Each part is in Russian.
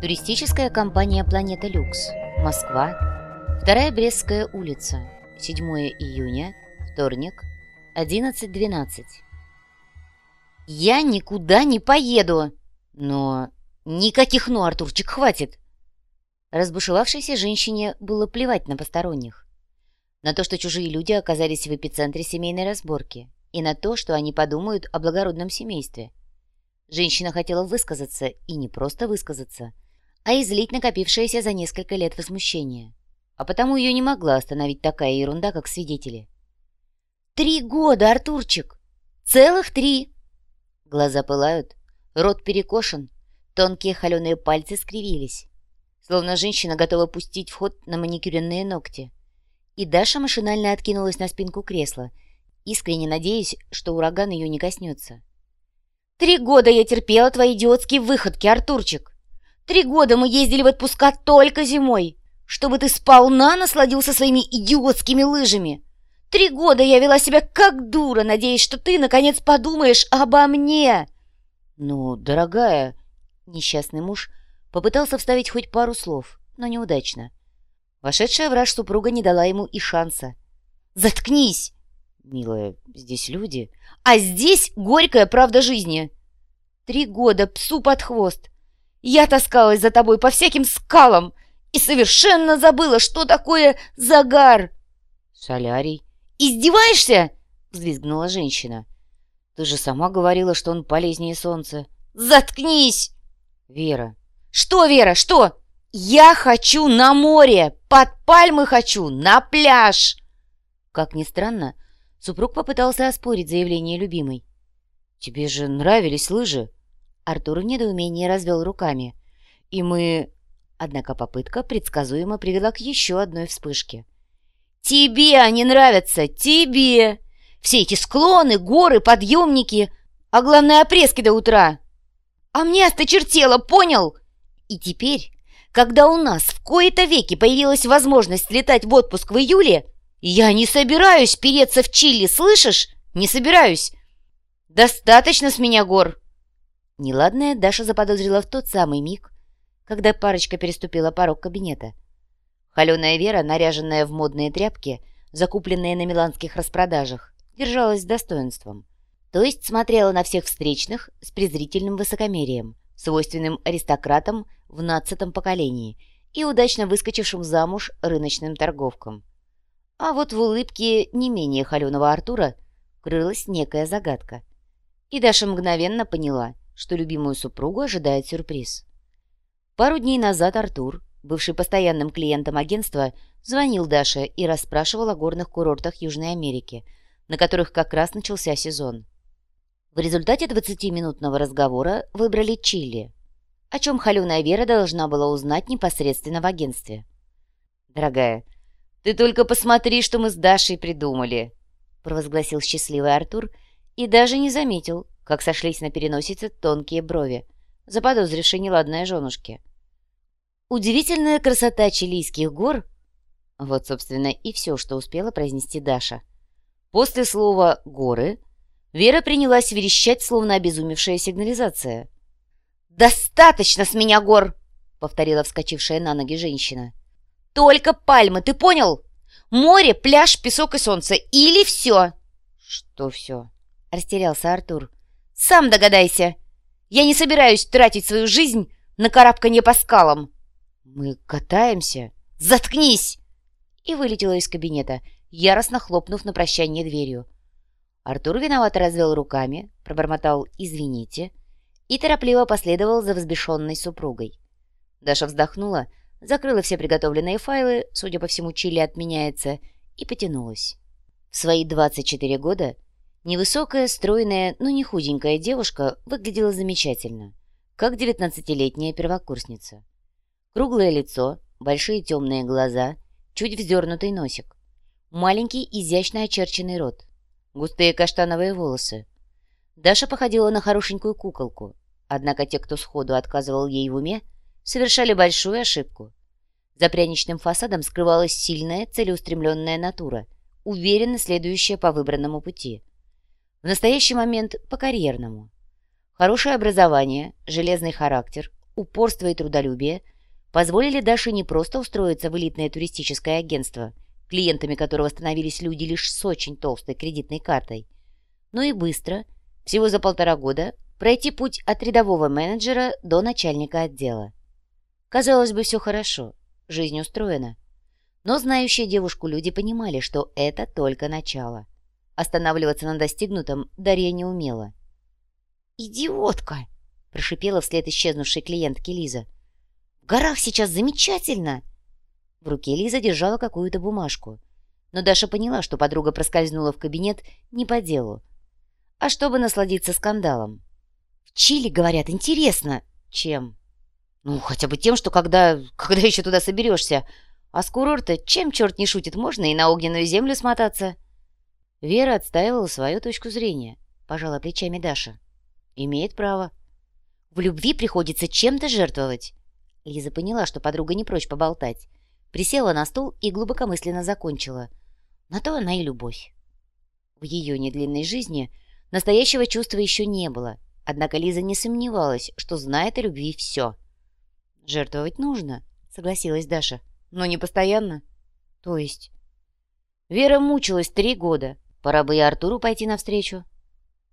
Туристическая компания «Планета Люкс», Москва, Вторая Брестская улица, 7 июня, вторник, 11.12. «Я никуда не поеду!» «Но...» «Никаких «но», Артурчик, хватит!» Разбушевавшейся женщине было плевать на посторонних. На то, что чужие люди оказались в эпицентре семейной разборки, и на то, что они подумают о благородном семействе. Женщина хотела высказаться, и не просто высказаться, а излить накопившееся за несколько лет возмущение. А потому ее не могла остановить такая ерунда, как свидетели. «Три года, Артурчик! Целых три!» Глаза пылают, рот перекошен, тонкие холеные пальцы скривились, словно женщина готова пустить в ход на маникюренные ногти. И Даша машинально откинулась на спинку кресла, искренне надеясь, что ураган ее не коснется. «Три года я терпела твои идиотские выходки, Артурчик! Три года мы ездили в отпуска только зимой, чтобы ты сполна насладился своими идиотскими лыжами. Три года я вела себя как дура, надеясь, что ты, наконец, подумаешь обо мне. Ну, дорогая, несчастный муж попытался вставить хоть пару слов, но неудачно. Вошедшая враж супруга не дала ему и шанса. «Заткнись!» «Милая, здесь люди...» «А здесь горькая правда жизни!» «Три года псу под хвост!» Я таскалась за тобой по всяким скалам и совершенно забыла, что такое загар. Солярий. Издеваешься? Взвизгнула женщина. Ты же сама говорила, что он полезнее солнца. Заткнись! Вера. Что, Вера, что? Я хочу на море, под пальмы хочу, на пляж. Как ни странно, супруг попытался оспорить заявление любимой. Тебе же нравились лыжи. Артур в недоумении развел руками. И мы... Однако попытка предсказуемо привела к еще одной вспышке. «Тебе они нравятся! Тебе! Все эти склоны, горы, подъемники, а главное, опрески до утра! А мне осточертело, понял? И теперь, когда у нас в кои-то веки появилась возможность летать в отпуск в июле, я не собираюсь переться в Чили, слышишь? Не собираюсь! Достаточно с меня гор!» Неладное Даша заподозрила в тот самый миг, когда парочка переступила порог кабинета. Холеная Вера, наряженная в модные тряпки, закупленные на миланских распродажах, держалась с достоинством. То есть смотрела на всех встречных с презрительным высокомерием, свойственным аристократам в нацатом поколении и удачно выскочившим замуж рыночным торговкам. А вот в улыбке не менее холеного Артура крылась некая загадка. И Даша мгновенно поняла — что любимую супругу ожидает сюрприз. Пару дней назад Артур, бывший постоянным клиентом агентства, звонил Даше и расспрашивал о горных курортах Южной Америки, на которых как раз начался сезон. В результате 20-минутного разговора выбрали Чили, о чем холеная Вера должна была узнать непосредственно в агентстве. «Дорогая, ты только посмотри, что мы с Дашей придумали!» провозгласил счастливый Артур и даже не заметил, как сошлись на переносице тонкие брови, заподозрившие неладное женушке. Удивительная красота чилийских гор — вот, собственно, и все, что успела произнести Даша. После слова «горы» Вера принялась верещать, словно обезумевшая сигнализация. «Достаточно с меня гор!» — повторила вскочившая на ноги женщина. «Только пальмы, ты понял? Море, пляж, песок и солнце. Или все!» «Что все?» — растерялся Артур. Сам догадайся. Я не собираюсь тратить свою жизнь на карабканье по скалам. Мы катаемся. Заткнись! И вылетела из кабинета, яростно хлопнув на прощание дверью. Артур виновато развел руками, пробормотал «извините» и торопливо последовал за взбешенной супругой. Даша вздохнула, закрыла все приготовленные файлы, судя по всему, Чили отменяется, и потянулась. В свои 24 года Невысокая, стройная, но не худенькая девушка выглядела замечательно, как девятнадцатилетняя первокурсница. Круглое лицо, большие темные глаза, чуть вздернутый носик, маленький изящно очерченный рот, густые каштановые волосы. Даша походила на хорошенькую куколку, однако те, кто сходу отказывал ей в уме, совершали большую ошибку. За пряничным фасадом скрывалась сильная, целеустремленная натура, уверенно следующая по выбранному пути – в настоящий момент по карьерному. Хорошее образование, железный характер, упорство и трудолюбие позволили Даше не просто устроиться в элитное туристическое агентство, клиентами которого становились люди лишь с очень толстой кредитной картой, но и быстро, всего за полтора года, пройти путь от рядового менеджера до начальника отдела. Казалось бы, все хорошо, жизнь устроена. Но знающие девушку люди понимали, что это только начало. Останавливаться на достигнутом Дарья не умела. «Идиотка!» – прошипела вслед исчезнувшей клиентке Лиза. «В горах сейчас замечательно!» В руке Лиза держала какую-то бумажку. Но Даша поняла, что подруга проскользнула в кабинет не по делу, а чтобы насладиться скандалом. «В Чили, говорят, интересно!» «Чем?» «Ну, хотя бы тем, что когда... когда еще туда соберешься. А с курорта, чем черт не шутит, можно и на огненную землю смотаться?» Вера отстаивала свою точку зрения, пожала плечами Даша. Имеет право. В любви приходится чем-то жертвовать. Лиза поняла, что подруга не прочь поболтать. Присела на стул и глубокомысленно закончила. На то она и любовь. В ее недлинной жизни настоящего чувства еще не было, однако Лиза не сомневалась, что знает о любви все. «Жертвовать нужно», — согласилась Даша. «Но не постоянно». «То есть?» Вера мучилась три года. Пора бы и Артуру пойти навстречу.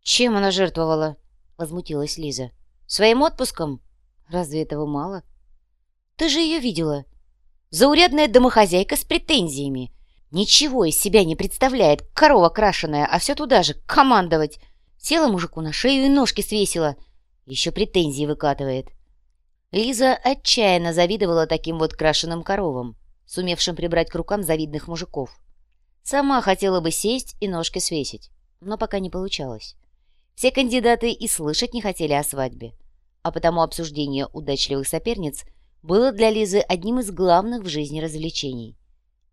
«Чем она жертвовала?» — возмутилась Лиза. «Своим отпуском? Разве этого мало?» «Ты же ее видела. Заурядная домохозяйка с претензиями. Ничего из себя не представляет, корова крашеная, а все туда же, командовать. Села мужику на шею и ножки свесила. Еще претензии выкатывает». Лиза отчаянно завидовала таким вот крашеным коровам, сумевшим прибрать к рукам завидных мужиков. Сама хотела бы сесть и ножки свесить, но пока не получалось. Все кандидаты и слышать не хотели о свадьбе, а потому обсуждение удачливых соперниц было для Лизы одним из главных в жизни развлечений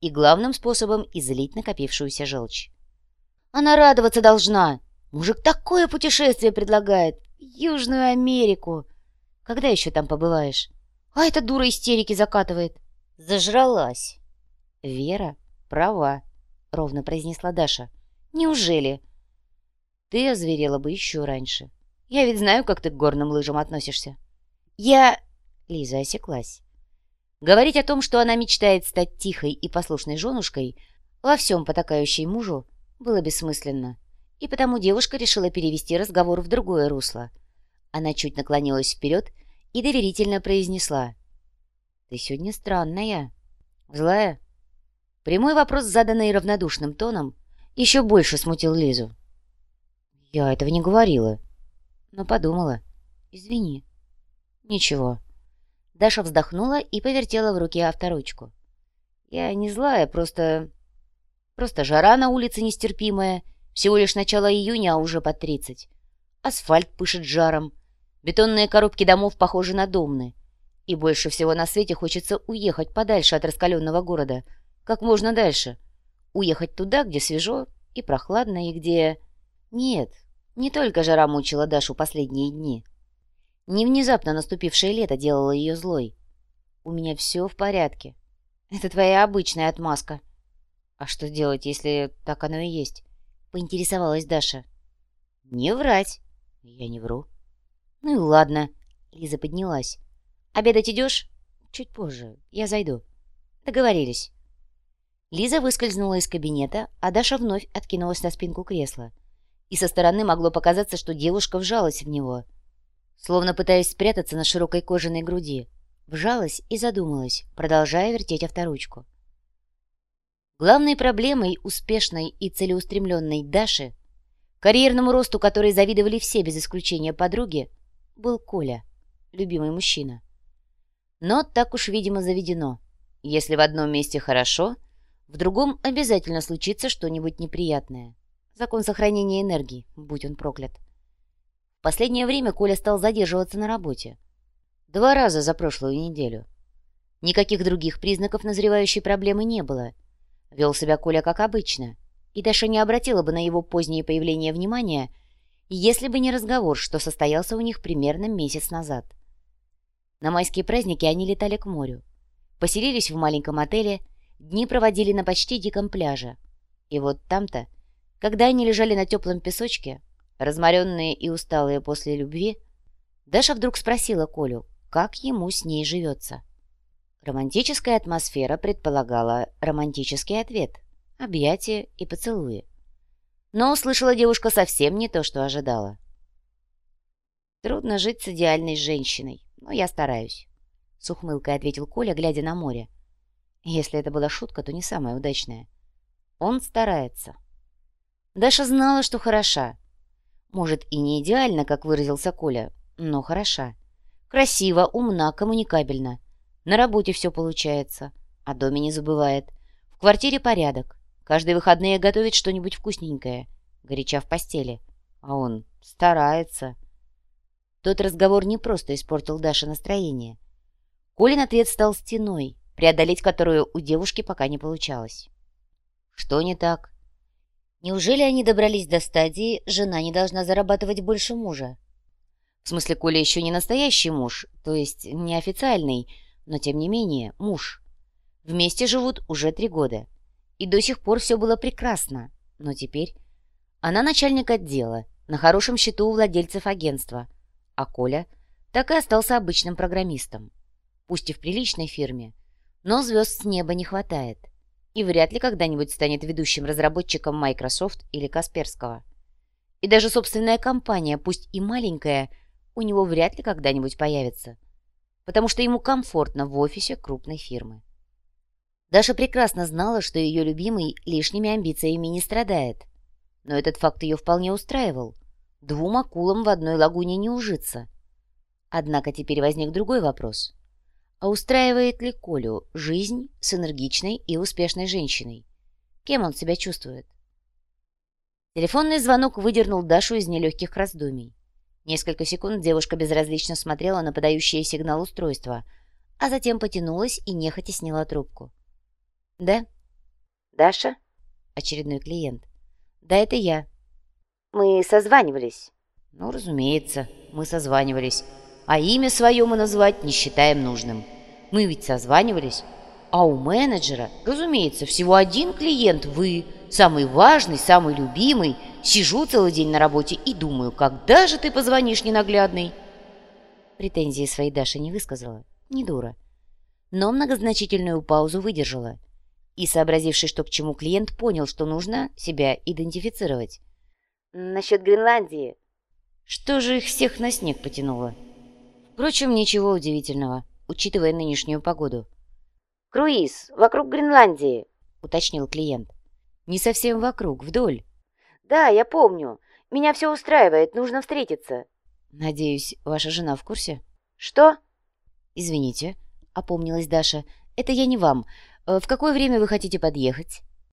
и главным способом излить накопившуюся желчь. «Она радоваться должна! Мужик такое путешествие предлагает! Южную Америку! Когда еще там побываешь? А эта дура истерики закатывает!» «Зажралась!» «Вера права», — ровно произнесла Даша. «Неужели?» Ты озверела бы еще раньше. Я ведь знаю, как ты к горным лыжам относишься. Я... Лиза осеклась. Говорить о том, что она мечтает стать тихой и послушной женушкой, во всем потакающей мужу, было бессмысленно. И потому девушка решила перевести разговор в другое русло. Она чуть наклонилась вперед и доверительно произнесла. «Ты сегодня странная. Злая?» Прямой вопрос, заданный равнодушным тоном, еще больше смутил Лизу. Я этого не говорила. Но подумала. Извини. Ничего. Даша вздохнула и повертела в руке авторучку. Я не злая, просто... Просто жара на улице нестерпимая. Всего лишь начало июня, а уже под тридцать. Асфальт пышет жаром. Бетонные коробки домов похожи на домны. И больше всего на свете хочется уехать подальше от раскаленного города. Как можно дальше. Уехать туда, где свежо и прохладно, и где... Нет, не только жара мучила Дашу последние дни. Не внезапно наступившее лето делало ее злой. «У меня все в порядке. Это твоя обычная отмазка». «А что делать, если так оно и есть?» — поинтересовалась Даша. «Не врать». «Я не вру». «Ну и ладно». Лиза поднялась. «Обедать идешь?» «Чуть позже. Я зайду». «Договорились». Лиза выскользнула из кабинета, а Даша вновь откинулась на спинку кресла и со стороны могло показаться, что девушка вжалась в него, словно пытаясь спрятаться на широкой кожаной груди. Вжалась и задумалась, продолжая вертеть авторучку. Главной проблемой успешной и целеустремленной Даши, карьерному росту которой завидовали все без исключения подруги, был Коля, любимый мужчина. Но так уж, видимо, заведено. Если в одном месте хорошо, в другом обязательно случится что-нибудь неприятное. Закон сохранения энергии, будь он проклят. В последнее время Коля стал задерживаться на работе. Два раза за прошлую неделю. Никаких других признаков назревающей проблемы не было. Вел себя Коля как обычно, и Даша не обратила бы на его позднее появление внимания, если бы не разговор, что состоялся у них примерно месяц назад. На майские праздники они летали к морю. Поселились в маленьком отеле, дни проводили на почти диком пляже. И вот там-то когда они лежали на теплом песочке, разморенные и усталые после любви, Даша вдруг спросила Колю, как ему с ней живется. Романтическая атмосфера предполагала романтический ответ, объятия и поцелуи. Но услышала девушка совсем не то, что ожидала. «Трудно жить с идеальной женщиной, но я стараюсь», — с ухмылкой ответил Коля, глядя на море. Если это была шутка, то не самая удачная. Он старается. Даша знала, что хороша. Может, и не идеально, как выразился Коля, но хороша. Красиво, умна, коммуникабельна. На работе все получается, о доме не забывает. В квартире порядок. Каждые выходные готовит что-нибудь вкусненькое, горяча в постели. А он старается. Тот разговор не просто испортил Даше настроение. Колин ответ стал стеной, преодолеть которую у девушки пока не получалось. Что не так? Неужели они добрались до стадии «жена не должна зарабатывать больше мужа»? В смысле, Коля еще не настоящий муж, то есть неофициальный, но тем не менее муж. Вместе живут уже три года. И до сих пор все было прекрасно. Но теперь она начальник отдела, на хорошем счету у владельцев агентства. А Коля так и остался обычным программистом. Пусть и в приличной фирме, но звезд с неба не хватает. И вряд ли когда-нибудь станет ведущим разработчиком Microsoft или Касперского. И даже собственная компания, пусть и маленькая, у него вряд ли когда-нибудь появится. Потому что ему комфортно в офисе крупной фирмы. Даша прекрасно знала, что ее любимый лишними амбициями не страдает. Но этот факт ее вполне устраивал. Двум акулам в одной лагуне не ужиться. Однако теперь возник другой вопрос. А устраивает ли Колю жизнь с энергичной и успешной женщиной? Кем он себя чувствует? Телефонный звонок выдернул Дашу из нелегких раздумий. Несколько секунд девушка безразлично смотрела на подающее сигнал устройства, а затем потянулась и нехотя сняла трубку. «Да?» «Даша?» Очередной клиент. «Да, это я». «Мы созванивались». «Ну, разумеется, мы созванивались. А имя свое мы назвать не считаем нужным. Мы ведь созванивались. А у менеджера, разумеется, всего один клиент, вы, самый важный, самый любимый. Сижу целый день на работе и думаю, когда же ты позвонишь, ненаглядный?» Претензии своей Даша не высказала, не дура. Но многозначительную паузу выдержала – и, сообразивший, что к чему, клиент понял, что нужно себя идентифицировать. «Насчет Гренландии. Что же их всех на снег потянуло?» Впрочем, ничего удивительного, учитывая нынешнюю погоду. «Круиз вокруг Гренландии», — уточнил клиент. «Не совсем вокруг, вдоль». «Да, я помню. Меня все устраивает, нужно встретиться». «Надеюсь, ваша жена в курсе?» «Что?» «Извините», — опомнилась Даша. «Это я не вам. Э, в какое время вы хотите подъехать?»